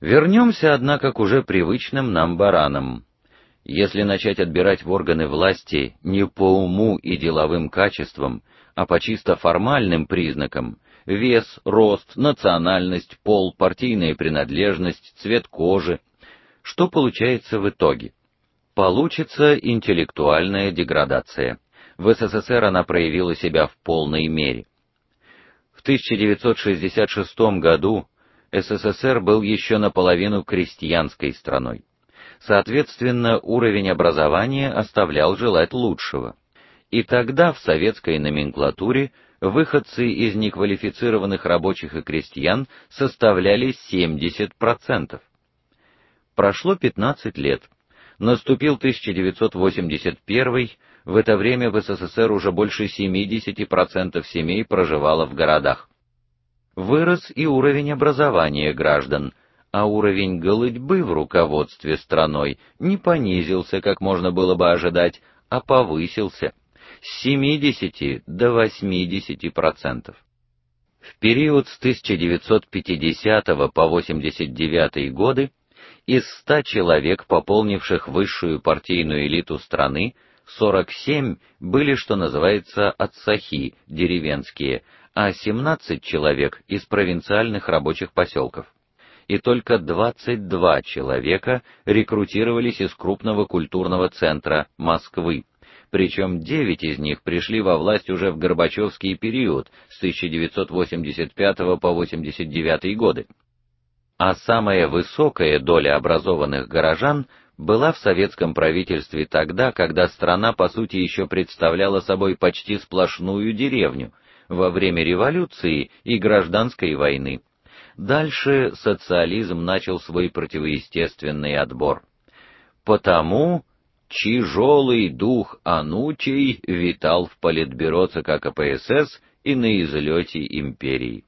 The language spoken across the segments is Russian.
Вернемся, однако, к уже привычным нам баранам. Если начать отбирать в органы власти не по уму и деловым качествам, а по чисто формальным признакам: вес, рост, национальность, пол, партийная принадлежность, цвет кожи, что получается в итоге? Получится интеллектуальная деградация. В СССР она проявила себя в полной мере. В 1966 году СССР был еще наполовину крестьянской страной. Соответственно, уровень образования оставлял желать лучшего. И тогда в советской номенклатуре выходцы из неквалифицированных рабочих и крестьян составляли 70%. Прошло 15 лет. Наступил 1981, в это время в СССР уже больше 70% семей проживало в городах. Вырос и уровень образования граждан, а уровень голодьбы в руководстве страной не понизился, как можно было бы ожидать, а повысился с 70 до 80%. В период с 1950 по 89 годы из 100 человек, пополнивших высшую партийную элиту страны, 47 были, что называется, отсахи, деревенские, а 17 человек из провинциальных рабочих поселков. И только 22 человека рекрутировались из крупного культурного центра Москвы. Причем 9 из них пришли во власть уже в Горбачевский период с 1985 по 89 годы. А самая высокая доля образованных горожан была в советском правительстве тогда, когда страна по сути еще представляла собой почти сплошную деревню во время революции и гражданской войны. Дальше социализм начал свой противоестественный отбор. Потому тяжелый дух Анучей витал в политбюро ЦК КПСС и на излете империи.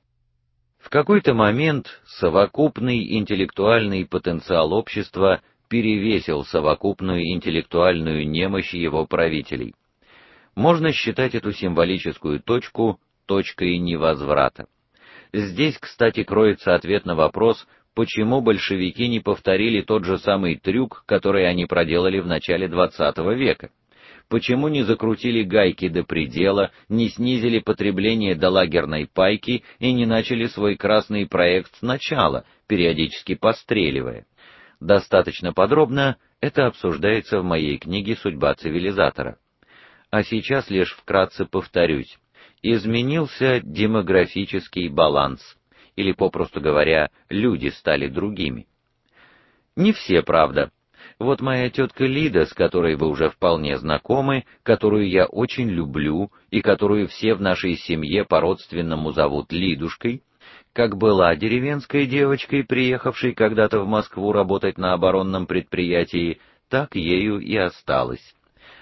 В какой-то момент совокупный интеллектуальный потенциал общества перевесил совокупную интеллектуальную немощь его правителей. Можно считать эту символическую точку точкой невозврата. Здесь, кстати, кроется ответ на вопрос, почему большевики не повторили тот же самый трюк, который они проделали в начале XX века. Почему не закрутили гайки до предела, не снизили потребление до лагерной пайки и не начали свой красный проект сначала, периодически постреливая? Достаточно подробно это обсуждается в моей книге Судьба цивилизатора. А сейчас лишь вкратце повторюсь. Изменился демографический баланс, или попросту говоря, люди стали другими. Не все, правда. Вот моя тетка Лида, с которой вы уже вполне знакомы, которую я очень люблю и которую все в нашей семье по-родственному зовут Лидушкой, как была деревенской девочкой, приехавшей когда-то в Москву работать на оборонном предприятии, так ею и осталась.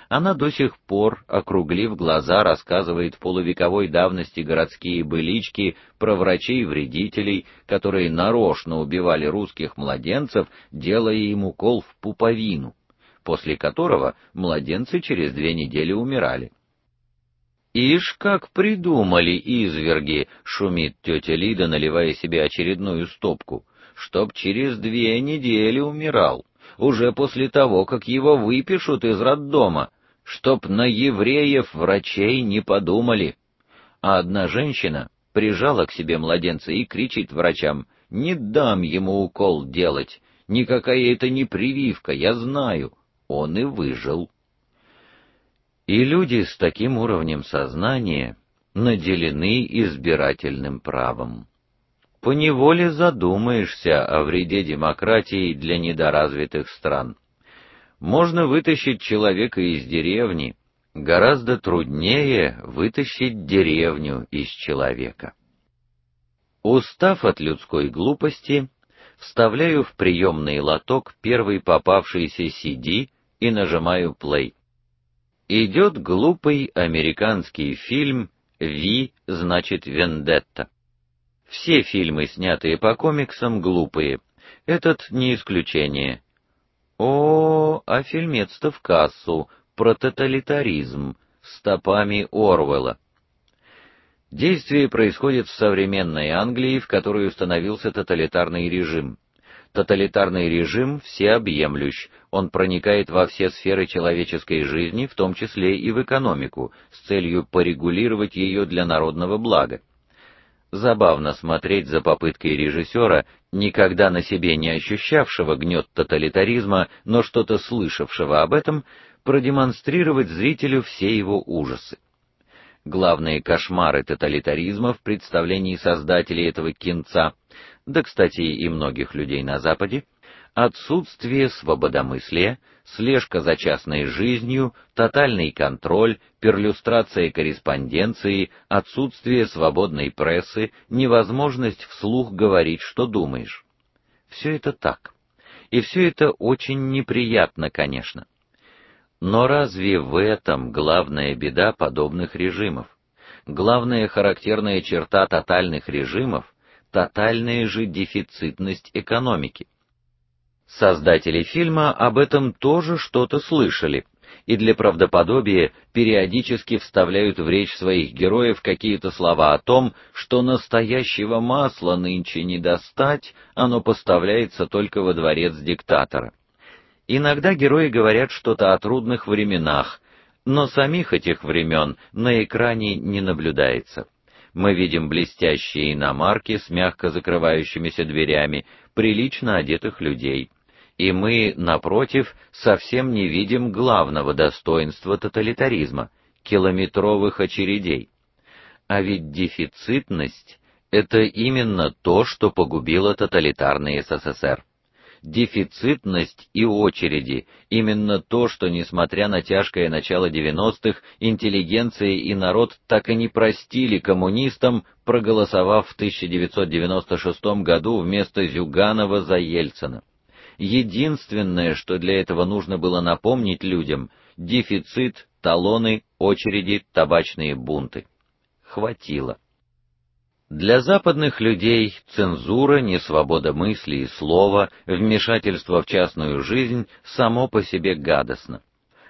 Она до сих пор, округлив глаза, рассказывает полувековой давности городские былички про врачей-вредителей, которые нарочно убивали русских младенцев, делая им укол в пуповину, после которого младенцы через две недели умирали. Ишь, как придумали изверги, шумит тетя Лида, наливая себе очередную стопку, чтоб через две недели умирал, уже после того, как его выпишут из роддома, чтоб на евреев врачей не подумали. А одна женщина прижала к себе младенца и кричит врачам: "Не дам ему укол делать, никакая это не прививка, я знаю". Он и выжил. И люди с таким уровнем сознания наделены избирательным правом. По неволе задумаешься о вреде демократии для недоразвитых стран. Можно вытащить человека из деревни, гораздо труднее вытащить деревню из человека. Устав от людской глупости, вставляю в приемный лоток первый попавшийся CD и нажимаю play. Идет глупый американский фильм Ви значит вендетта. Все фильмы, снятые по комиксам, глупые. Этот не исключение. О, а фильмец-то в кассу про тоталитаризм с топами Орвелла. Действие происходит в современной Англии, в которой установился тоталитарный режим. Тоталитарный режим всеобъемлющ, он проникает во все сферы человеческой жизни, в том числе и в экономику, с целью порегулировать ее для народного блага. Забавно смотреть за попыткой режиссера, никогда на себе не ощущавшего гнет тоталитаризма, но что-то слышавшего об этом, продемонстрировать зрителю все его ужасы. Главные кошмары тоталитаризма в представлении создателей этого кинца да, кстати, и многих людей на западе, отсутствие свободомыслия, слежка за частной жизнью, тотальный контроль, перлюстрация корреспонденции, отсутствие свободной прессы, невозможность вслух говорить, что думаешь. Все это так. И все это очень неприятно, конечно. Но разве в этом главная беда подобных режимов? Главная характерная черта тотальных режимов тотальная же дефицитность экономики. Создатели фильма об этом тоже что-то слышали и для правдоподобия периодически вставляют в речь своих героев какие-то слова о том, что настоящего масла нынче не достать, оно поставляется только во дворец диктатора. Иногда герои говорят что-то о трудных временах, но самих этих времен на экране не наблюдается мы видим блестящие иномарки с мягко закрывающимися дверями, прилично одетых людей. И мы, напротив, совсем не видим главного достоинства тоталитаризма километровых очередей. А ведь дефицитность это именно то, что погубило тоталитарный СССР дефицитность и очереди именно то, что несмотря на тяжкое начало 90-х, интеллигенция и народ так и не простили коммунистам, проголосовав в 1996 году вместо Зюганова за Ельцина. Единственное, что для этого нужно было напомнить людям дефицит, талоны, очереди, табачные бунты. Хватило. Для западных людей цензура, несвобода мысли и слова, вмешательство в частную жизнь само по себе гадостно.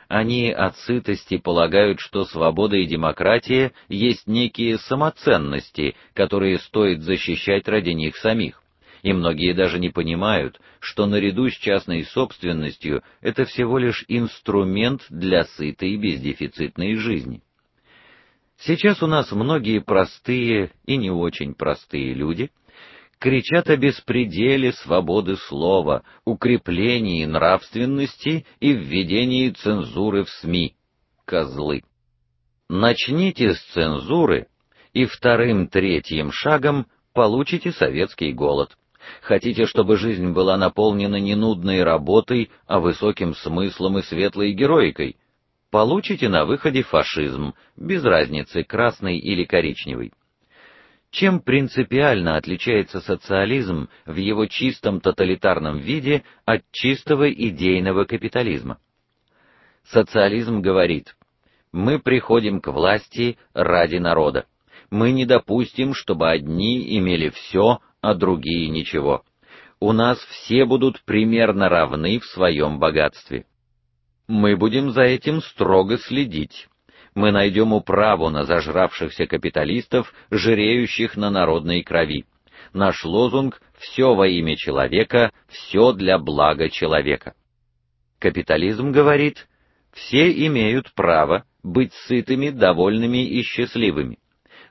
Они от сытости полагают, что свобода и демократия есть некие самоценности, которые стоит защищать ради них самих. И многие даже не понимают, что наряду с частной собственностью это всего лишь инструмент для сытой и бездефицитной жизни. Сейчас у нас многие простые и не очень простые люди кричат о беспределе свободы слова, укреплении нравственности и введении цензуры в СМИ. Козлы. Начните с цензуры, и вторым-третьим шагом получите советский голод. Хотите, чтобы жизнь была наполнена не нудной работой, а высоким смыслом и светлой героикой? получите на выходе фашизм, без разницы, красный или коричневый. Чем принципиально отличается социализм в его чистом тоталитарном виде от чистого идейного капитализма? Социализм говорит: мы приходим к власти ради народа. Мы не допустим, чтобы одни имели все, а другие ничего. У нас все будут примерно равны в своем богатстве. Мы будем за этим строго следить. Мы найдем управу на зажравшихся капиталистов, жиреющих на народной крови. Наш лозунг все во имя человека, все для блага человека. Капитализм говорит: все имеют право быть сытыми, довольными и счастливыми.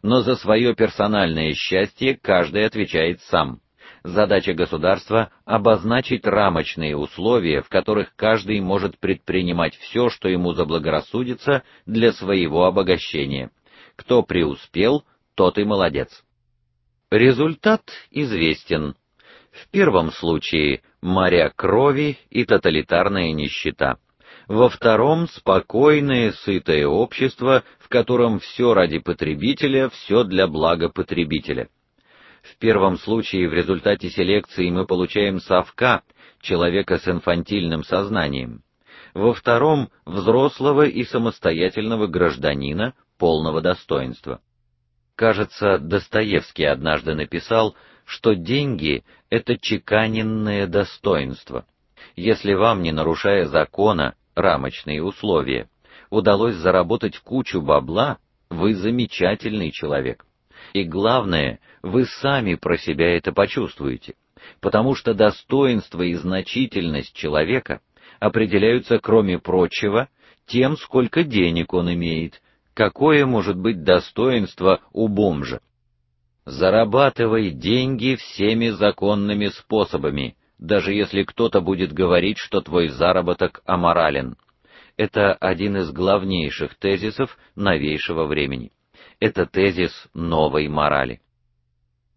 Но за свое персональное счастье каждый отвечает сам. Задача государства обозначить рамочные условия, в которых каждый может предпринимать все, что ему заблагорассудится для своего обогащения. Кто преуспел, тот и молодец. Результат известен. В первом случае моря крови и тоталитарная нищета. Во втором спокойное, сытое общество, в котором все ради потребителя, все для блага потребителя. В первом случае в результате селекции мы получаем совка, человека с инфантильным сознанием. Во втором взрослого и самостоятельного гражданина полного достоинства. Кажется, Достоевский однажды написал, что деньги это чеканенное достоинство. Если вам, не нарушая закона, рамочные условия, удалось заработать кучу бабла, вы замечательный человек. И главное, вы сами про себя это почувствуете. потому что достоинство и значительность человека определяются, кроме прочего, тем, сколько денег он имеет. Какое может быть достоинство у бомжа? Зарабатывай деньги всеми законными способами, даже если кто-то будет говорить, что твой заработок аморален. Это один из главнейших тезисов новейшего времени. Это тезис новой морали.